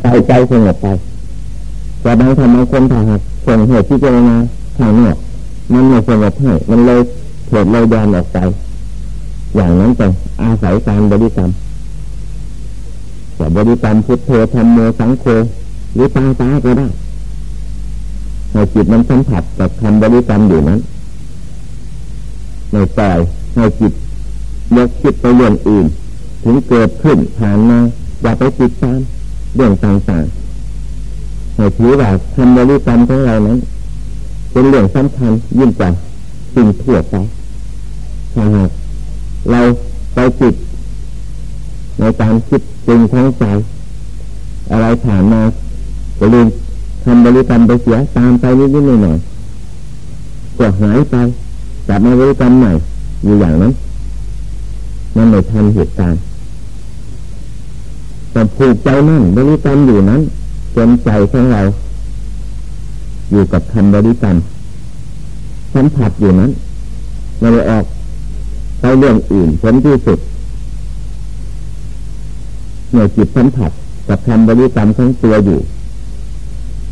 ไปใจสงบไปแต่บางทำบางคนถ้าหากส่งเหตุที่เจรณาทางนอกมันไม่สงบให้มันเลยเถิดเลยยานออกไป อย่างนั้นต้องอาศัยการบริกรรมแต่บริกรรมพุทโธธรรมโมสังโฆหรือตาตาก็ได้ให้จิตมันสัมผัสกับคำบริกรรมอยู่นั้นในปล่อยให้จิตยกคิดไปเรื่องอื่น ถึงเกิดขึ้นผ่านมาอย่าไปติดตาม เรื่องต่างๆให้ถือว่าคำบริกรรมของเรานั้น เป็นเรื่องสำคัญยิ่งกว่าสิ่งทั่วไปถ้าหากเราไปจิต ในการคิดจริงทั้งใจ อะไรผ่านมาก็ลืมทำบริกรรมไปเสียตามไปนิดๆหน่อยๆก็หายไปกลับมาบริกรรมใหม่อยู่อย่างนั้นมันไม่ทันเหตุการณ์ แต่ผูกใจนั่นบริกรรมอยู่นั้นจนใจของเรา อยู่กับคำบริกรรมสัมผัสอยู่นั้นไม่ออกไปเรื่องอื่นผลที่สุดเมื่อจิตสัมผัสกับคำบริกรรมของตัวอยู่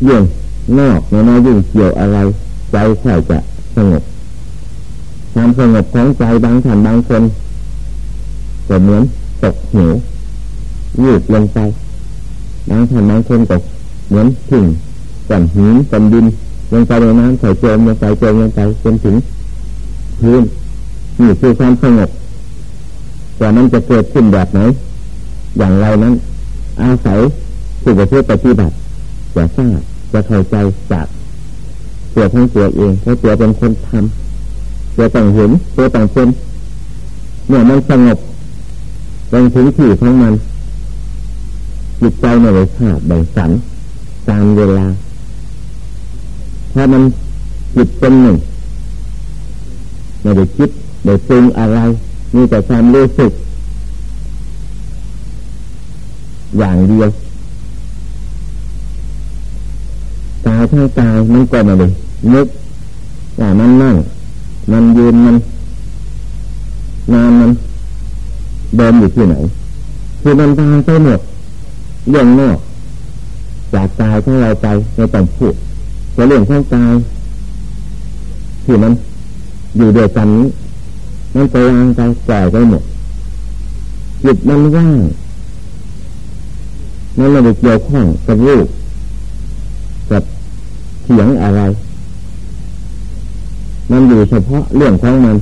ยิ่งนอกในน้อยยิ่งเกี่ยวอะไร ใจค่จะสงบความสงบของใจบางท่านบางคนก็เหมือนตกเหว ยืดลงไปบางท่านบางคนก็เหมือนถึงก่อนหินก่อนดินลงไปในน้ำใส่จมลงไปจมลงไปจนถึงพื้นนี่คือความสงบแต่มันจะเกิดขึ้นแบบไหน อย่างไรนั้น อาศัยผู้ประพฤติปฏิบัติจะทราบจะเข้าใจจากตัวของตัวเองเพราะตัวเป็นคนทำตัวต้องเห็นตัวต้องเป็นเมื่อมันสงบลงถึงที่ของมัน จิตใจไม่ได้ขาดแบ่งสันตามเวลา ถ้ามันจิตเป็นหนึ่งไม่ได้คิดไม่ปรุงอะไร มีแต่ความรู้สึก อย่างเดียวกายทั้งกายมันก็ไม่ได้นึกว่ามันนั่งมันยืนมันนานมันเดินอยู่ที่ไหนคือมันทางไปหมด เรื่องนอกจากกายของเราไปไม่ต้องพูดแต่เรื่องของกายที่มันอยู่เดียวกันนี้มันไปวางไปปล่อยไปหมดจิตมันว่างมันไม่ได้เกี่ยวข้องกับรูปกับเสียงอะไร มันอยู่เฉพาะเรื่องของมัน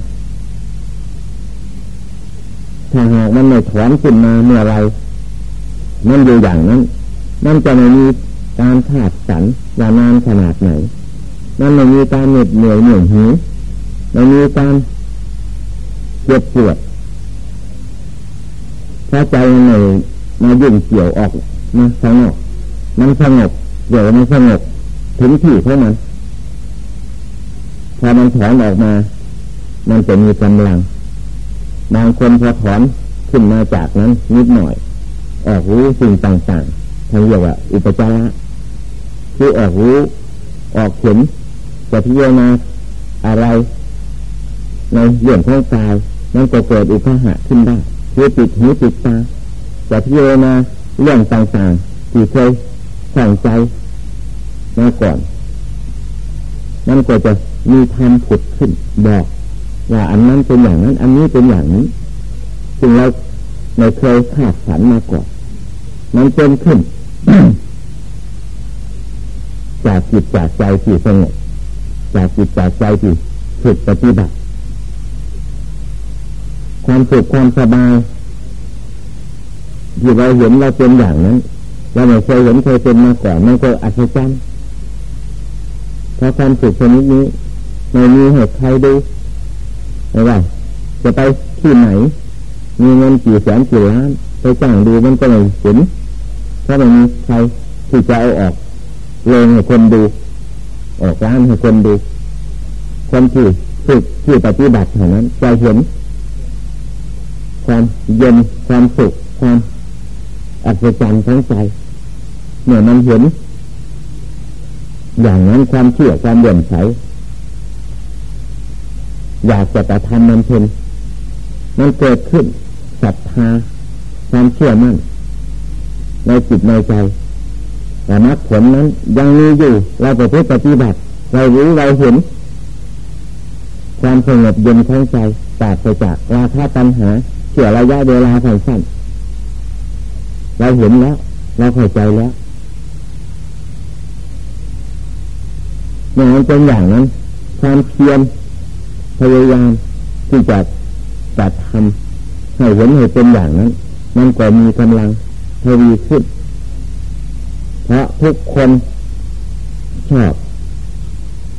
ถ้าหากมันไม่ถอนขึ้นมาเมื่อไร มันอยู่อย่างนั้น มันจะไม่มีการขาดสันว่านานขนาดไหน มันไม่มีการเหน็ดเหนื่อยเหนื่อยหิวไม่มีการเจ็บปวดถ้าใจมันไม่มายุ่งเกี่ยวออกมาสงบมันสงบเดี๋ยวมันสงบถึงที่ของมันพอมันถอนออกมา มันจะมีกำลัง บางคนพอถอนขึ้นมาจากนั้นนิดหน่อย ออกรู้สิ่งต่างๆทางเรียกว่า อุปจาระคือออกรู้ออกเห็นจะพิจารณาอะไร ในเรื่องของกายมันก็เกิดอุปหะขึ้นได้คือติดหูติดตาจะพิจารณาเรื่องต่างๆที่เคยสั่งใจมาก่อนนั่นก็จะมีธรรมผุดขึ้นบอกว่าอันนั้นเป็นอย่างนั้น อันนี้เป็นอย่างนี้จึงเราไม่เคยคาดฝันมาก่อน มันเป็นขึ้น จากจิตจากใจที่สงบจากจิตจากใจที่ฝึกปฏิบัติ ความสุขความสบายที่เราเห็นเราเป็นอย่างนั้นเราไม่เคยเห็นเคยเป็นมาก่อนมันก็อัศจรรย์เพราะความสุขชนิดนี้ไม่มีเหตุใครดูไม่ว่าจะไปที่ไหน มีเงินกี่แสนกี่ล้านไปจ้างดูมันก็ไม่เห็น เพราไม่มีใครที่จะเอาออกเลงให้คนดู ออกร้านให้คนดูคนที่ฝึกที่ปฏิบัติเท่านั้นจะเห็น ความเย็นความสุขความอัศจรรย์ทั้งใจเมื่อมันเห็น อย่างนั้นความเชื่อความเลื่อมใสอยากจะกระทำมันเพ็นมันเกิดขึ้นศรัทธาความเชื่อมั่น ในจิตในใจแต่มรรคผลนั้นยังมีอยู่ เราไปปฏิบัติ เรารู้เราเห็น ความสงบเย็นของใจปราศจากราคะตัณหาเชื่อระยะเวลาสั้นๆเราเห็นแล้ว เราเข้าใจแล้วเมื่อมันเป็นอย่างนั้น ความเพียรพยายามที่จะจัดทำให้เห็นให้เป็นอย่างนั้น มันก็มีกำลัง ทวีขึ้น เพราะทุกคนชอบ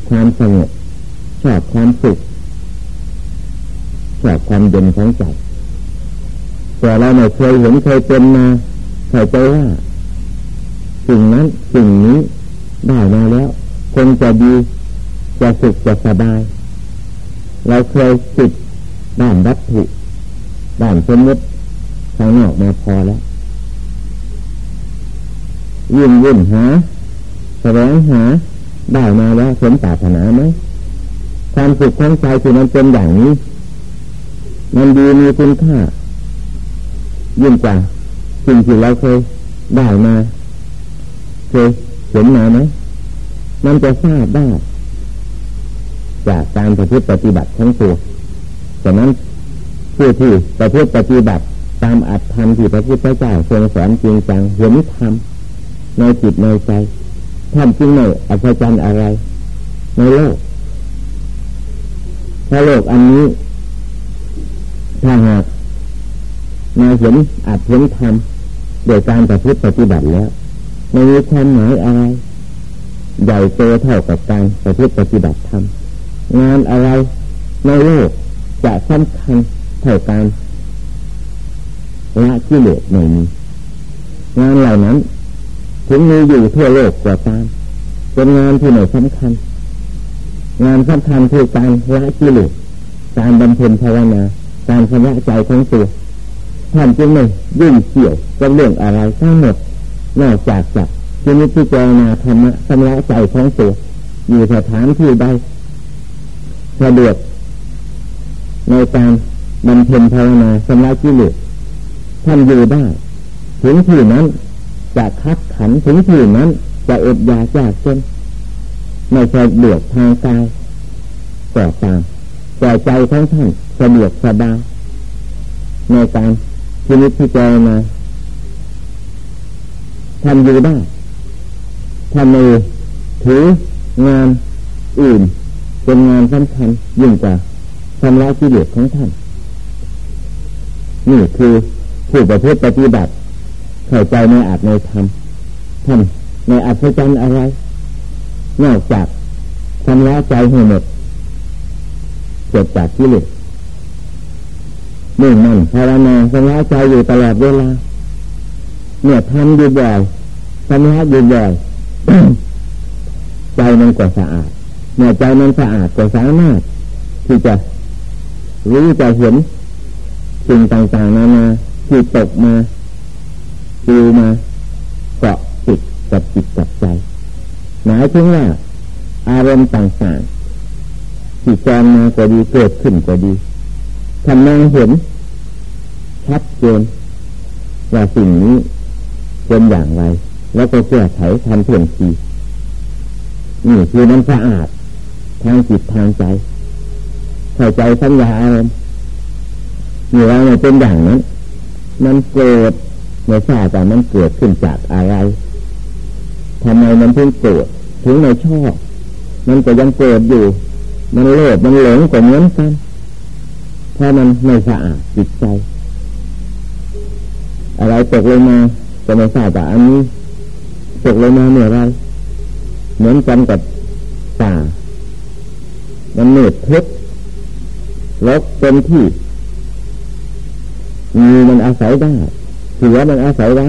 ความสงบชอบความสุขชอบความเย็นของใจแต่เราไม่เคยเห็นเคยเป็นมาเข้าใจว่าสิ่งนั้นสิ่งนี้ได้มาแล้วคงจะดีจะสุขจะสบาย เราเคยติดด้านวัตถุด้านสมมติข้างนอกมาพอแล้ว ยิ่งยิ่งหาแสวงหาได้มาแล้วสมปรารถนาไหมความสุขของใจที่มันเป็นอย่างนี้ มันดีมีคุณค่ายิ่งกว่าสิ่งที่เราเคยได้มาเคยเห็นมาไหมมันจะทราบได้จากการปฏิบัติปฏิบัติของตัวฉะนั้นผู้ที่ประพฤติปฏิบัติตามอัตธรรมที่พระพุทธเจ้าทรงสอนจริงจังเห็นธรรม ในจิตในใจท่านจึงไม่อัศจรรย์อะไร ในโลกถ้าโลกอันนี้ ถ้าหากมาเห็นอาจเห็นธรรมโดยการประพฤติปฏิบัติแล้วไม่มีความหมายอะไร ใหญ่โตเท่ากับการประพฤติปฏิบัติธรรมงานอะไรในโลกจะสำคัญเท่ากันละกิเลสไม่มีงานเหล่านั้น ถึงมีอยู่ทั่วโลกกว่าตามเป็นงานที่ไหนสำคัญ งานสำคัญคือการละกิเลสการบำเพ็ญภาวนาการชำระใจของตัวท่านจึงไม่ยุ่งเกี่ยวกับเรื่องอะไรทั้งหมดนอกจากจากที่นิพพานาธรรมะชำระใจของตัวอยู่สถานที่ใดสะดวกในการบำเพ็ญภาวนาชำระกิเลสท่านอยู่ได้ถึงที่นั้น จะคัดขันถึงที่นั้น จะอดยาจากเช่นไม่สะดวกทางกายก็ตามแต่ใจของท่านสะดวกสบายในการพินิจพิจารณาทำอยู่ได้ทำมือถืองานอื่น เป็นงานสำคัญยิ่งกว่าทำลายกิเลสของท่าน นี่คือผู้ประพฤติปฏิบัติ เข้าใจในอาจในธรรมท่านในอัศจรรย์อะไรนอกจากทำลายใจให้หมดเกิดจากกิเลสนึ่งมันภาวนาทำลายใจอยู่ตลอดเวลาเนี่ยทำอยู่บ่อยทำลายอยู่บ่อยใจมันก็สะอาดเมื่อใจมันสะอาดก็สามารถที่จะรู้จะเห็นสิ่งต่างๆนานาที่ตกมา ดูมาเกาะติดกับจิตกับใจ หมายถึงว่า อารมณ์ต่างๆที่จรมาก็ดีเกิดขึ้นก็ดีทำมองเห็น ชัดเจนว่าสิ่งนี้เป็นอย่างไร แล้วก็แก้ไขทันเพียงทีนี่คือมันสะอาด ทางจิตทางใจเข้าใจสัญญาอารมณ์อยู่เราเนี่ยเป็นอย่างนั้น มันเกิด ไม่ทราบว่ามันเกิดขึ้นจากอะไรทำไมมันถึงเกิดถึงไม่ชอบ มันก็ยังเกิดอยู่ มันโลภมันหลงก็เหมือนกันเพราะมันไม่สะอาดจิตใจ อะไรตกลงมาจะไม่ทราบว่าอันนี้ตกลงมาเมื่อไรเหมือนกันกับป่ามันเหนืดทึบลกเต็มที่มีมันอาศัยได้ เสือมันอาศัยได้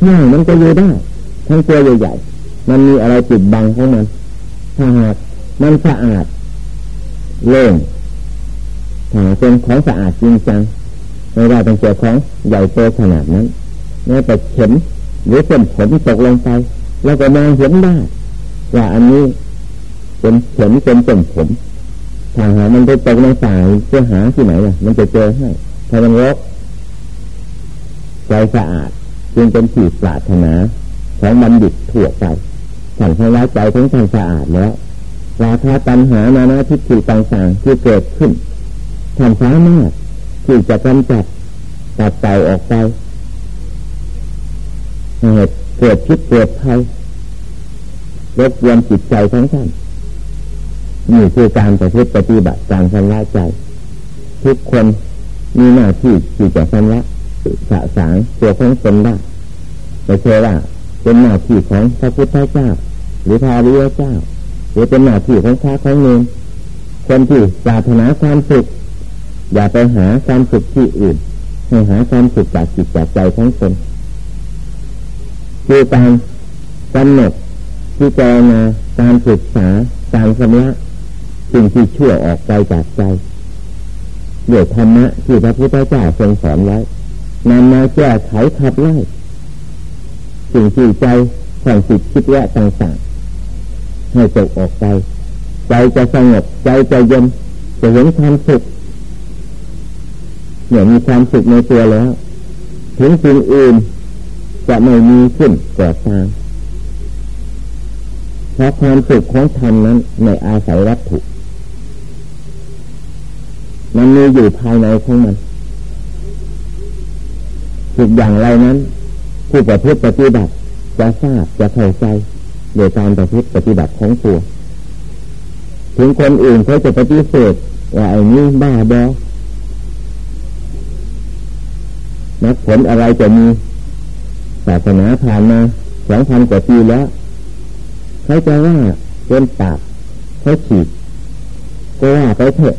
ช่างมันก็อยู่ได้ ทั้งตัวใหญ่ๆมันมีอะไรปิดบังของมันถ้าหากมันสะอาดเล่งถ้าเป็นของสะอาดจริงจังไม่ได้เป็นเจ้าของใหญ่โตขนาดนั้นแม้แต่เข็มหรือเส้นผมตกลงไป แล้วก็มองเห็นได้ว่าอันนี้เป็นเข็มเป็นเส้นผมถ้าหามันไปตกในสายเพื่อหาที่ไหนล่ะ มันจะเจอให้ถ้ามันรก ใจสะอาด จึงเป็นที่ปรารถนาของบัณฑิตทั่วไปท่านชำระใจทั้งทานสะอาดแล้วราคาตัณหานานาทิฏฐิต่างๆที่เกิดขึ้นท่านสามารถที่จะกำจัดตัดเต่ออกไปเหตุเกิดพิษเกิดภัยรบกวนจิตใจทั้งท่านนี่คือการประพฤติปฏิบัติการชำระใจ ทุกคนมีหน้าที่ที่จะชำระ สะสางตัวของตนได้ไม่ใช่ว่าเป็นหน้าที่ของพระพุทธเจ้า หรือพระริยเจ้า หรือเป็นหน้าที่ของพระของเนรคนที่ปรารถนาความสุข อย่าไปหาความสุขที่อื่นให้หาความสุขจากจิตจากใจของตนคือการกำหนดที่เจรณาการศึกษาการชำระสิ่งที่ชั่วออกไปจากใจเดือดธรรมะที่พระพุทธเจ้าทรงสอนไว้ นำมาแก้ไขขับไล่สิ่งที่ใจของจิตคิดแยะต่างๆให้จบออกไป ใจจะสงบใจจะเย็นจะเห็นความสุขเนี่ยมีความสุขในตัวแล้ว ถึงสิ่งอื่นจะไม่มีขึ้นก่อตามเพราะความสุขของธรรมนั้นในอาศัยวัตถุ มันมีอยู่ภายในของมัน สุขอย่างไรนั้น ผู้ประพฤติปฏิบัติจะทราบจะเข้าใจโดยการประพฤติปฏิบัติของตัว ถึงคนอื่นเขาจะปฏิเสธว่าไอ้นี้บ้าบอนักผลอะไรจะมีศาสนาผ่านมาสองพันกว่าปีแล้วเขาจะว่าเป็นปากเขาฉีดก็ว่าไปเถอะ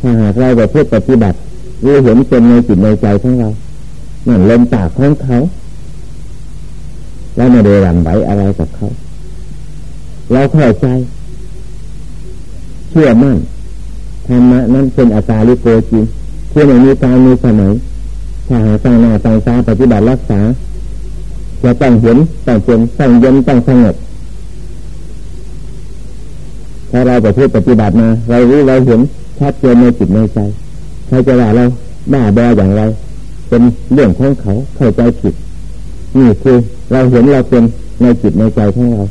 ถ้าหากเราจะพูดปฏิบัติรู้เห็นเป็นในจิตในใจของเรา นั่นลมปากของเขาเราไม่ได้รำไหวอะไรกับเขา เราเข้าใจ เชื่อมั่นธรรมะนั้นเป็นอาตาลิโกจริงที่ไม่มีการมีสมัยถ้าหาตั้งหน้าตั้งตาปฏิบัติรักษาจะต้องเห็นต้องเป็นต้องเย็นต้องสงบถ้าเราจะพูดปฏิบัติมา เรารู้เราเห็นชัดเจนในจิตในใจใครจะว่าเราบ้าบออย่างไร เป็นเรื่องของเขาเข้าใจผิดนี่คือเราเห็นเราเป็นในจิตในใจของเรา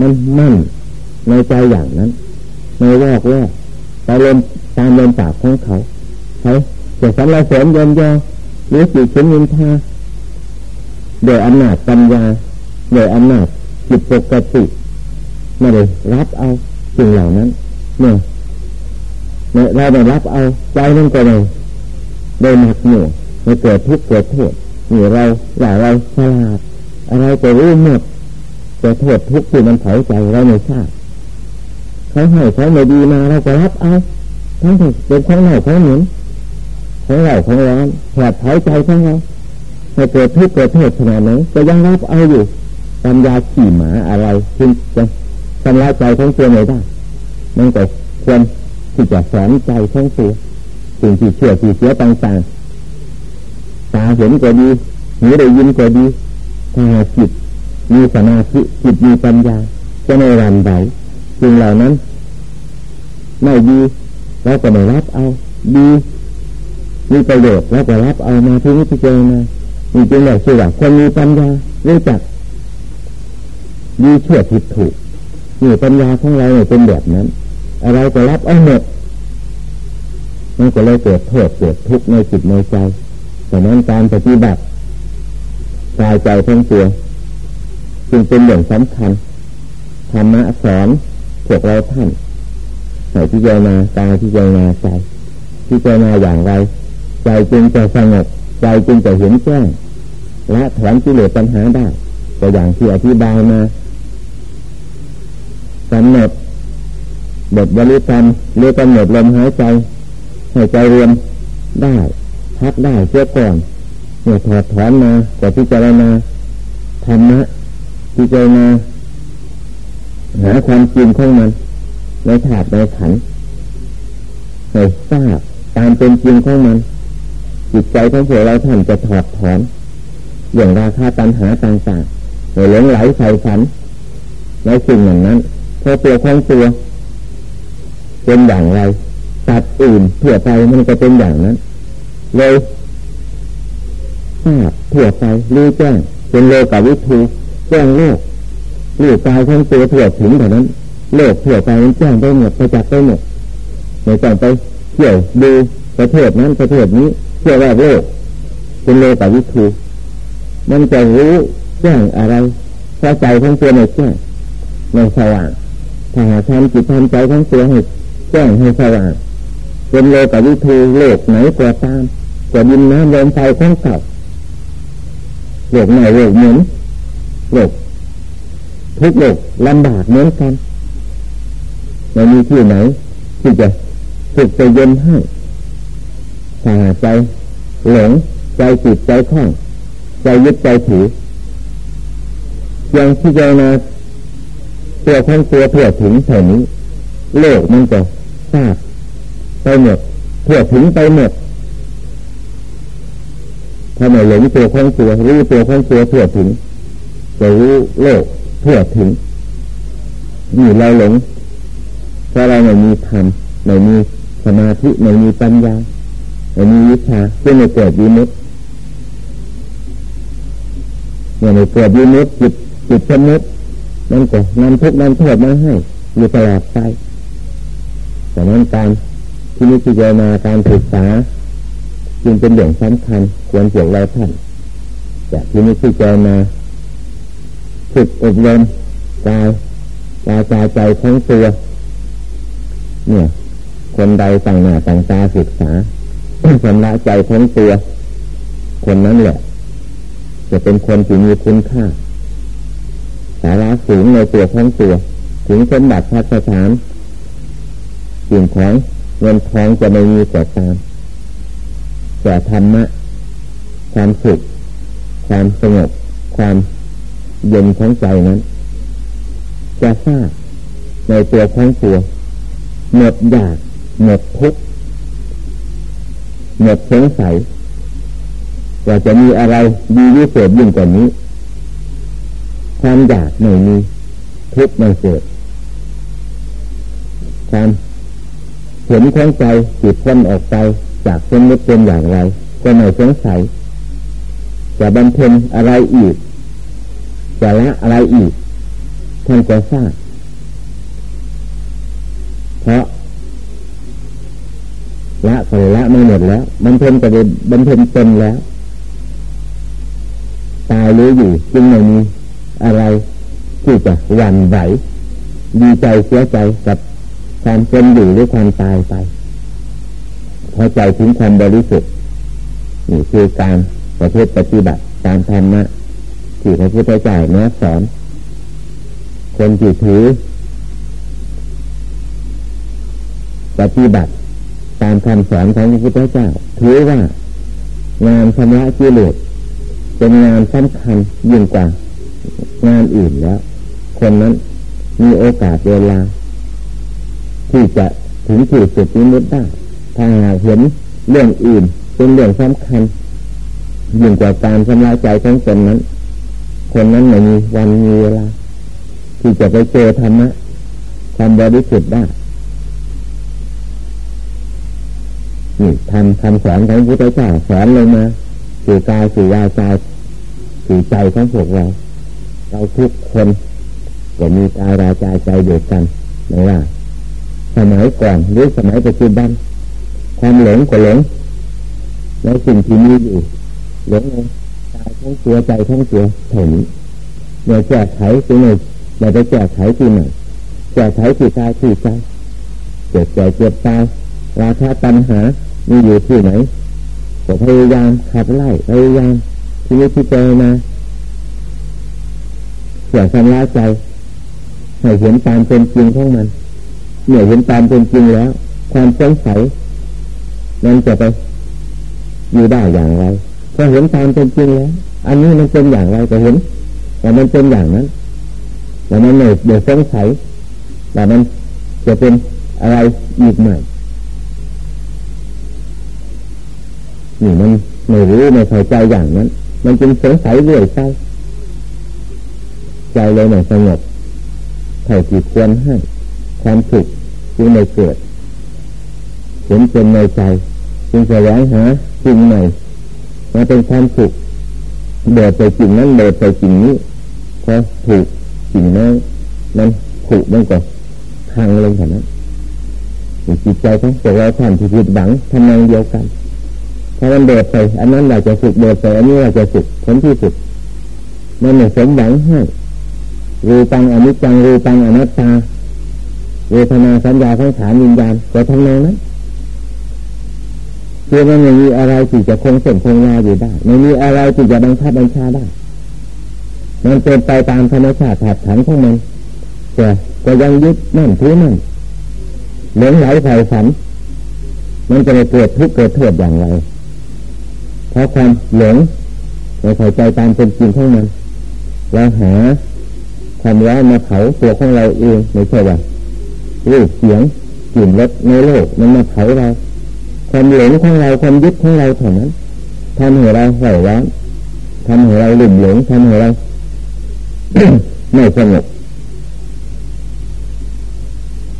มันมั่นในใจอย่างนั้นในวอกว่าไปเล่นตามเล่นปากของเขาเขาจะสรรเสริญยนยอหรือจิตขึ้นยินทาโดยอำนาจปัญญาโดยอำนาจจิตปกติไม่ได้รับเอาสิ่งเหล่านั้นเนี่ยเราได้รับเอาใจนั่นก็เลยโดยหนักหน่วง ไม่เกิดทุกข์เกิดโทษนี่เราอย่าเราฉลาดอะไรจะรู้หมดจะโทษทุกข์ที่มันเผาใจเราไม่ทราบเขาให้เขาไม่ดีมาเราก็รับเอาทั้งที่เป็นของเราของเหม็นของเราของร้อนแผดเผาใจของเราให้เกิดทุกข์เกิดโทษขนาดไหนก็ยังรับเอาอยู่ปัญญาขี่หมาอะไรที่จะทำลายใจของตัวไม่ได้มันก็ควรที่จะสอนใจของตัวสิ่งที่เชื่อที่เสียต่างๆ ตาเห็นก็ดีหูได้ยินก็ดีถ้าจิตมีสมาธิจิตมีปัญญาจะไม่รันไหวสิ่งเหล่านั้นไม่ดีเราก็ไม่รับเอาดีมีประโยชน์เราก็รับเอามาที่นี้ที่เจอมานี่จึงบอกชื่อว่าคนมีปัญญารู้จักดีเชั่วผิดถูกนี่ปัญญาของเราเนี่ยเป็นแบบนั้น อะไรก็รับเอาหมดมันก็เลยเกิดโทษเกิดทุกข์ในจิตในใจ แต่นั้นการปฏิบัติกายใจทั้งตัวจึงเป็นอย่างสำคัญธรรมะสอนพวกเราท่านใส่ที่เจนากายที่เจนาใจที่เจนาอย่างไร ใจจึงจะสงบใจจึงจะเห็นแจ้งและถอนที่เลือปัญหาได้ตัวอย่างที่อธิบายมากำหนดบทบริกรรมหรือกำหนดลมหายใจให้ใจเรียนได้ พักได้เสียก่อนเนี่ยถอดถอนมาแต่พิจารณาธรรมะพิจารณาหาความจริงของมันในถาดในขันให้ทราบตามเป็นจริงของมัน จิตใจของพวกเราท่านจะถอดถอน อย่างราคาตัณหาต่างๆหลงไหลใส่ฝันในสิ่งอย่างนั้นพอตัวของตัวเป็นอย่างไรตัดอื่นเผื่อไปมันก็เป็นอย่างนั้น เลยทราบเผื่อไปรู้แจ้งเป็นโลกวิถูแจ้งโลกลูกกายของตัวถั่วถึงเท่านั้น โลกถั่วไปแจ้งได้หมดประจักษ์ได้หมดไม่ต้องไปเที่ยวดูประเทศนั้นประเทศนี้เที่ยวว่าโลกเป็นโลกวิถีมันจะรู้แจ้งอะไรพอใจของตัวในแจ้งในสว่างถ้าหาทำจิตทำใจของตัวให้แจ้งให้สว่างเป็นโลกวิถีโลกไหนก็ตาม กว่าดินน้ำลมไฟของเก่าโลกไหนโลกเหมือนโลกทุกโลกลำบากเหมือนกันไม่มีที่ไหนที่จะฝึกใจเย็นให้สาใจหลงใจจิตใจคล่องใจยึดใจถือยังที่เจนาตัวของตัวเพื่อถึงเท่านี้ โลกมันจะทราบไปหมดเพื่อถึงไปหมด ถ้าไม่หลงตัวของตัวรู้ตัวของตัวเพื่อถึงจะรู้โลกเพื่อถึงนี่เราหลงเพราะเราไม่มีธรรมไม่มีสมาธิไม่มีปัญญาไม่มีวิชาจึงไม่เกิดวิมุตติเมื่อไม่เกิดวิมุตติจิตจิตสมุตินั่นก็นำทุกนำโทษมาให้อยู่ตลอดไปแต่นั้นการที่นิพพานาการศึกษา จึงเป็นเรื่องสำคัญควรเกี่ยวเราท่านแต่ที่นิพพานาฝึกอบรมกายกายใจใจทั้งตัว เนี่ย คนใดต่างหน้าต่างตาศึกษาชำระใจทั้งตัว คนนั้นแหละ จะเป็นคนที่มีคุณค่า สาระสูงในตัวทั้งตัว ถึงสมบัติพัฒฐานสิ่งของเงินทองจะไม่มีแต่ตาม แต่ธรรมะ ความสุข ความสงบ ความเย็นของใจนั้น จะทราบในตัวของตัวหมดอยากหมดทุกข์หมดสงสัยว่าจะมีอะไรดีวิเศษยิ่งกว่านี้ ความอยากไม่มี ทุกข์ไม่เกิดความเห็นของใจจิตพ้นออกไป จากสมมติเป็นอย่างไร ก็ไม่สงสัย จะบำเพ็ญอะไรอีก จะละอะไรอีก ท่านจะทราบเพราะละก็ละไม่หมดแล้วบำเพ็ญก็ได้บำเพ็ญเต็มแล้ว ตายรู้อยู่จึงไม่มีอะไรที่จะหวั่นไหวดีใจเสียใจกับความเป็นอยู่หรือความตายไป พอใจถึงความบริสุทธิ์นี่คือการประพฤติปฏิบัติตามธรรมะที่พระพุทธเจ้าเนื้อสอน คนที่ถือ ปฏิบัติตามคำสอนของพระพุทธเจ้า ถือว่างานชำระกิเลสเป็นงานสำคัญยิ่งกว่า งานอื่นแล้ว คนนั้นมีโอกาสเวลา ที่จะถึงจุดสุดนิมุตได้ ถ้าหากเห็นเรื่องอื่น เป็นเรื่องสำคัญยิ่งกว่าการชำระใจของตนนั้น คนนั้นไม่มีวันมีเวลาที่จะไปเจอธรรมะความบริสุทธิ์ได้นี่ทำคำสอนของพระพุทธเจ้าสอนลงมาสื่อกายสื่อวาจาสื่อใจของพวกเรา เราทุกคนก็มีกายราจาใจเดียวกันไม่ว่าสมัยก่อนหรือสมัยปัจจุบัน ความหลงก็หลงในสิ่งที่มีอยู่หลงในกายทั้งตัวใจทั้งตัวเท่านี้เนี่ยแก้ไขที่หนเราจะแก้ไขที่ไหนแก้ไขที่กายที่ใจเจ็บใจเจ็บตายราคาตัณหา มีอยู่ที่ไหนก็พยายามขับไล่พยายามที่นี้ที่เจอมาเสียชำระใจให้เห็นตามเป็นจริงของมันเมื่อเห็นตามเป็นจริงแล้ว ความสงสัย มันจะไปอยู่ได้อย่างไรพอเห็นตามเป็นจริงแล้ว อันนี้มันเป็นอย่างไรก็เห็นแต่มันเป็นอย่างนั้นแต่มันไม่เดี๋ยวสงสัยแต่มันจะเป็นอะไรอีกใหม่นี่มันไม่รู้ไม่เข้าใจอย่างนั้น มันจึงสงสัยเรื่อยใจใจเลยไม่สงบเท่าที่ควรให้ความสุขจึงไม่เกิดเห็นเป็นในใจ จึงแสวงหาสิ่งใหม่มาเป็นความสุขเดินไปจริงนั้นเดินไปจริงนี้พอถูกสิ่งนั้นนั้นถูกมันก็พังลงขนาดนั้นจิตใจของตัวเราท่านที่ผิดหวังทำนองเดียวกันถ้ามันเดิดไป อันนั้นเราจะสุขเดิดไปอันนี้เราจะสุขผลที่สุดมันไม่สมหวังให้รูปังอนิจจังรูปังอนัตตาเวทนาสัญญาทั้งฐานวิญญาณก็ทำนองนั้น คือมันไม่มีอะไรที่จะคงเส้นคงวาอยู่ได้ไม่มีอะไรที่จะบังคับบัญชาได้ มันเป็นไปตามธรรมชาติถาดขันของมันแต่ก็ยังยึดมั่นถือมั่นเหลงไหลใส่ฝัน มันจะไปเกิดทุกข์เกิดโทษอย่างไร เพราะความหลงไม่ใส่ใจตามเป็นจริงของมันเราหาความร้อนมาเผาตัวของเราเองไม่ใช่ว่ารูปเสียงกลิ่นรสในโลกมันมาเผาเรา ความหลงของเราความยึดของเราเท่านั้นทำให้เราไหวร้อนทำให้เราหลุ่มหลงทำให้เราไม่สงบ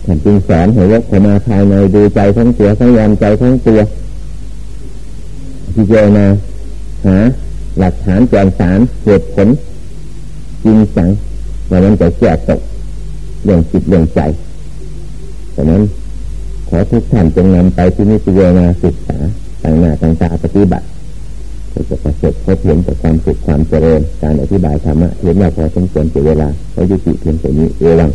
ท่านจึงสอนให้ยกเข้ามาภายในดูใจทั้งตัวทั้งยามใจทั้งตัวพิจารณาหาหลักฐานแกนสารเหตุผลจริงจังว่ามันจะแก้ตกเรื่องจิตเรื่องใจดังนั้น อทุกท่านจงนำไปที่นิพพานาศึกษาต่างหน้าต่างตาปฏิบัติเราจะประสบพบเห็นแต่ความสุขความเจริญการอธิบายธรรมะเห็นว่าพอสมควรเสียเวลาเรายุติเพียงแต่นี้เอวัง